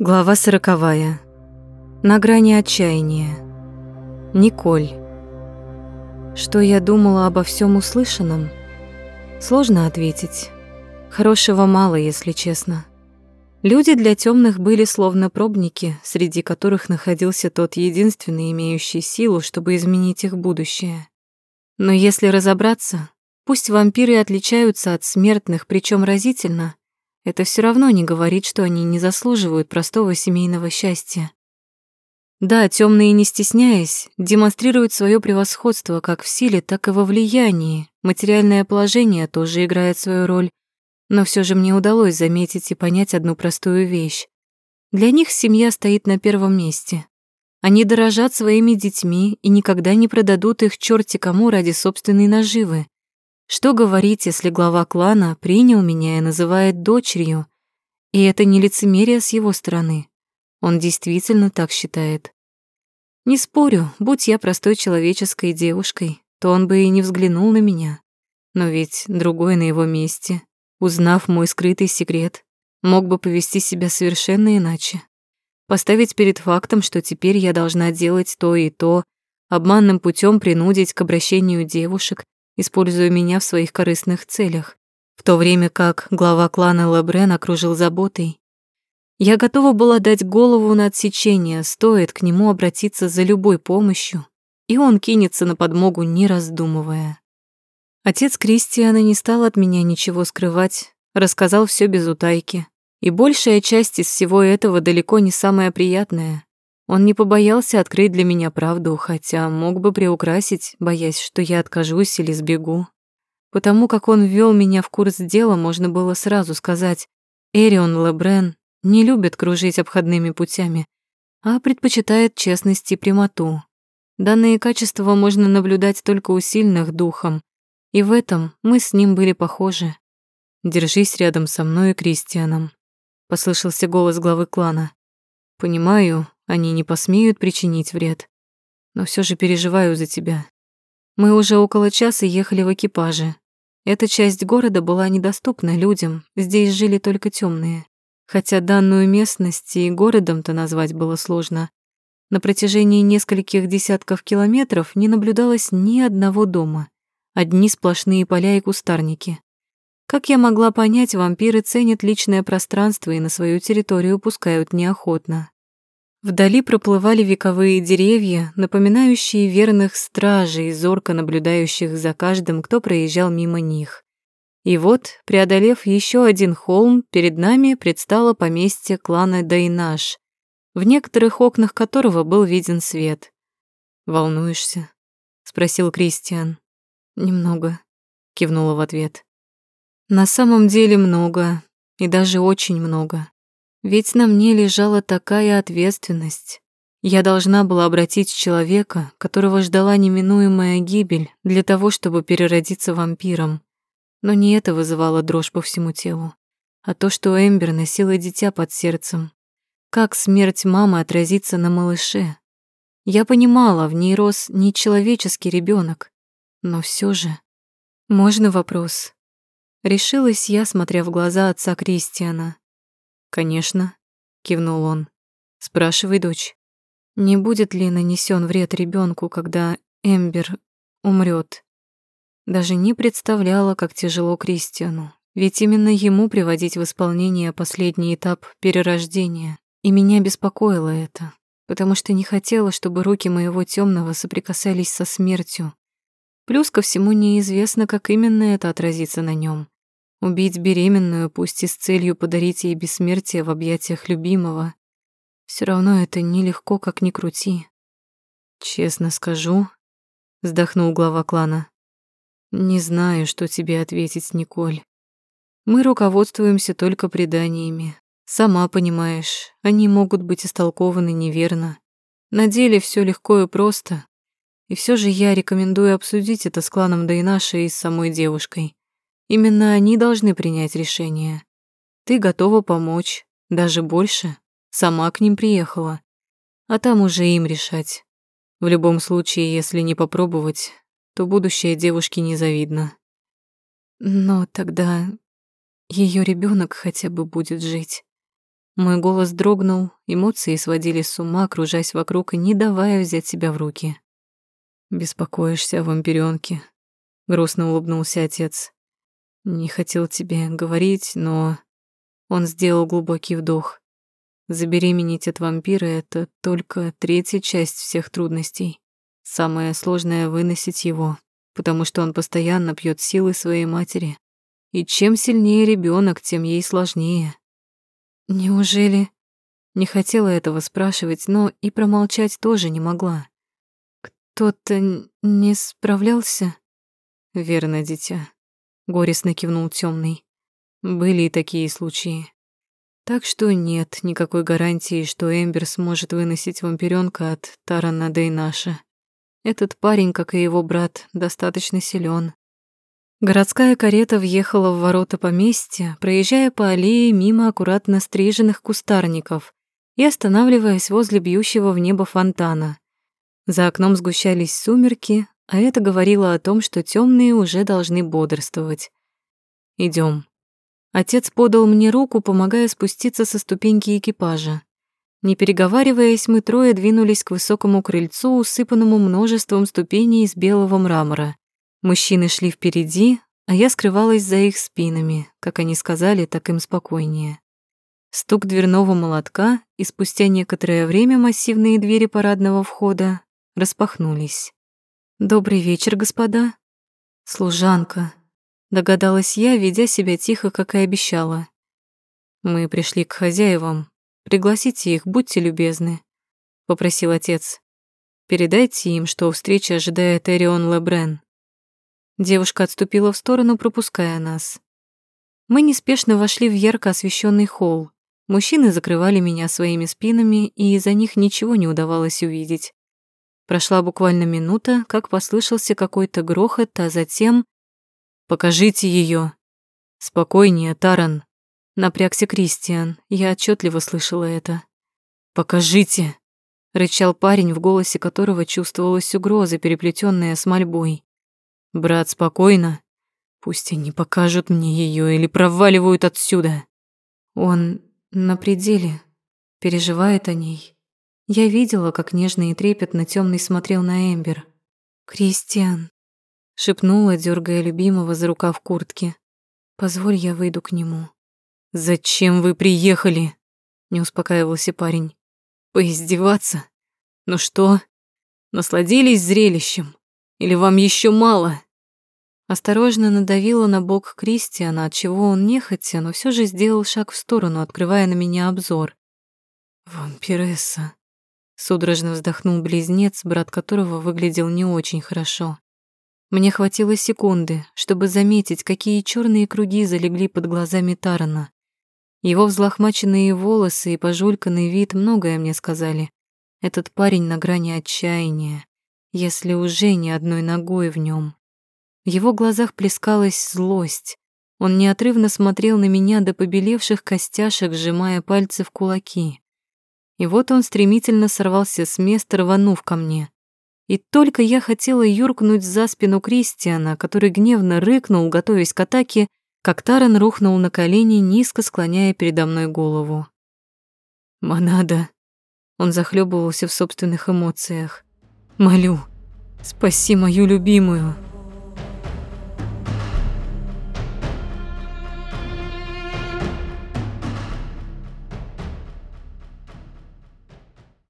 Глава сороковая. На грани отчаяния. Николь. Что я думала обо всем услышанном? Сложно ответить. Хорошего мало, если честно. Люди для темных были словно пробники, среди которых находился тот единственный, имеющий силу, чтобы изменить их будущее. Но если разобраться, пусть вампиры отличаются от смертных, причем разительно, это все равно не говорит, что они не заслуживают простого семейного счастья. Да, темные, не стесняясь, демонстрируют свое превосходство как в силе, так и во влиянии. Материальное положение тоже играет свою роль. Но все же мне удалось заметить и понять одну простую вещь. Для них семья стоит на первом месте. Они дорожат своими детьми и никогда не продадут их черти кому ради собственной наживы. Что говорить, если глава клана принял меня и называет дочерью? И это не лицемерие с его стороны. Он действительно так считает. Не спорю, будь я простой человеческой девушкой, то он бы и не взглянул на меня. Но ведь другой на его месте, узнав мой скрытый секрет, мог бы повести себя совершенно иначе. Поставить перед фактом, что теперь я должна делать то и то, обманным путем принудить к обращению девушек, используя меня в своих корыстных целях, в то время как глава клана Лебрен окружил заботой. Я готова была дать голову на отсечение, стоит к нему обратиться за любой помощью, и он кинется на подмогу, не раздумывая. Отец Кристиана не стал от меня ничего скрывать, рассказал все без утайки. И большая часть из всего этого далеко не самая приятная. Он не побоялся открыть для меня правду, хотя мог бы приукрасить, боясь, что я откажусь или сбегу. Потому как он ввел меня в курс дела, можно было сразу сказать, Эрион Лебрен не любит кружить обходными путями, а предпочитает честность и прямоту. Данные качества можно наблюдать только у сильных духом, и в этом мы с ним были похожи. «Держись рядом со мной и Кристианом», — послышался голос главы клана. «Понимаю, они не посмеют причинить вред. Но все же переживаю за тебя. Мы уже около часа ехали в экипаже. Эта часть города была недоступна людям, здесь жили только темные. Хотя данную местность и городом-то назвать было сложно. На протяжении нескольких десятков километров не наблюдалось ни одного дома. Одни сплошные поля и кустарники. Как я могла понять, вампиры ценят личное пространство и на свою территорию пускают неохотно. Вдали проплывали вековые деревья, напоминающие верных стражей, зорко наблюдающих за каждым, кто проезжал мимо них. И вот, преодолев еще один холм, перед нами предстало поместье клана Дайнаш, в некоторых окнах которого был виден свет. «Волнуешься?» — спросил Кристиан. «Немного», — кивнула в ответ. «На самом деле много, и даже очень много. Ведь на мне лежала такая ответственность. Я должна была обратить человека, которого ждала неминуемая гибель, для того, чтобы переродиться вампиром. Но не это вызывало дрожь по всему телу, а то, что Эмбер носила дитя под сердцем. Как смерть мамы отразится на малыше? Я понимала, в ней рос не человеческий ребенок, но все же... Можно вопрос? Решилась я, смотря в глаза отца Кристиана. «Конечно», — кивнул он. «Спрашивай, дочь, не будет ли нанесен вред ребенку, когда Эмбер умрет? Даже не представляла, как тяжело Кристиану, ведь именно ему приводить в исполнение последний этап перерождения. И меня беспокоило это, потому что не хотела, чтобы руки моего темного соприкасались со смертью. Плюс ко всему неизвестно, как именно это отразится на нем. Убить беременную, пусть и с целью подарить ей бессмертие в объятиях любимого. Все равно это нелегко, как ни крути. Честно скажу, вздохнул глава клана. Не знаю, что тебе ответить, Николь. Мы руководствуемся только преданиями. Сама понимаешь, они могут быть истолкованы неверно. На деле все легко и просто. И все же я рекомендую обсудить это с кланом Дайнаша и с самой девушкой. Именно они должны принять решение. Ты готова помочь, даже больше. Сама к ним приехала. А там уже им решать. В любом случае, если не попробовать, то будущее девушки незавидно. Но тогда ее ребенок хотя бы будет жить. Мой голос дрогнул, эмоции сводили с ума, кружась вокруг и не давая взять себя в руки. «Беспокоишься о вампирёнке», — грустно улыбнулся отец. «Не хотел тебе говорить, но...» Он сделал глубокий вдох. Забеременеть от вампира — это только третья часть всех трудностей. Самое сложное — выносить его, потому что он постоянно пьет силы своей матери. И чем сильнее ребенок, тем ей сложнее. Неужели... Не хотела этого спрашивать, но и промолчать тоже не могла. Кто-то не справлялся? Верно, дитя. Горестно кивнул темный. Были и такие случаи. Так что нет никакой гарантии, что Эмбер сможет выносить вампирёнка от Тарана Дейнаша. Этот парень, как и его брат, достаточно силен. Городская карета въехала в ворота поместья, проезжая по аллее мимо аккуратно стриженных кустарников и останавливаясь возле бьющего в небо фонтана. За окном сгущались сумерки, а это говорило о том, что темные уже должны бодрствовать. Идем. Отец подал мне руку, помогая спуститься со ступеньки экипажа. Не переговариваясь, мы трое двинулись к высокому крыльцу, усыпанному множеством ступеней из белого мрамора. Мужчины шли впереди, а я скрывалась за их спинами. Как они сказали, так им спокойнее. Стук дверного молотка, и спустя некоторое время массивные двери парадного входа распахнулись. «Добрый вечер, господа». «Служанка», — догадалась я, ведя себя тихо, как и обещала. «Мы пришли к хозяевам, Пригласите их, будьте любезны», — попросил отец. «Передайте им, что встреча ожидает Эрион Лебрен». Девушка отступила в сторону, пропуская нас. Мы неспешно вошли в ярко освещенный холл. Мужчины закрывали меня своими спинами, и из-за них ничего не удавалось увидеть. Прошла буквально минута, как послышался какой-то грохот, а затем... «Покажите ее. «Спокойнее, Таран», Напрягся Кристиан, я отчетливо слышала это. «Покажите!» — рычал парень, в голосе которого чувствовалась угроза, переплетенная с мольбой. «Брат, спокойно. Пусть они покажут мне ее или проваливают отсюда». Он на пределе, переживает о ней. Я видела, как нежно и трепетно темный смотрел на Эмбер. «Кристиан», — шепнула, дергая любимого за рукав куртки. «Позволь, я выйду к нему». «Зачем вы приехали?» — не успокаивался парень. «Поиздеваться? Ну что, насладились зрелищем? Или вам еще мало?» Осторожно надавила на бок Кристиана, от чего он нехотя, но все же сделал шаг в сторону, открывая на меня обзор. «Вампиресса», — судорожно вздохнул близнец, брат которого выглядел не очень хорошо. Мне хватило секунды, чтобы заметить, какие черные круги залегли под глазами Тарана. Его взлохмаченные волосы и пожульканный вид многое мне сказали. Этот парень на грани отчаяния, если уже ни одной ногой в нем. В его глазах плескалась злость. Он неотрывно смотрел на меня до побелевших костяшек, сжимая пальцы в кулаки. И вот он стремительно сорвался с места, рванув ко мне. И только я хотела юркнуть за спину Кристиана, который гневно рыкнул, готовясь к атаке, как Таран рухнул на колени, низко склоняя передо мной голову. «Монада!» Он захлебывался в собственных эмоциях. «Молю, спаси мою любимую!»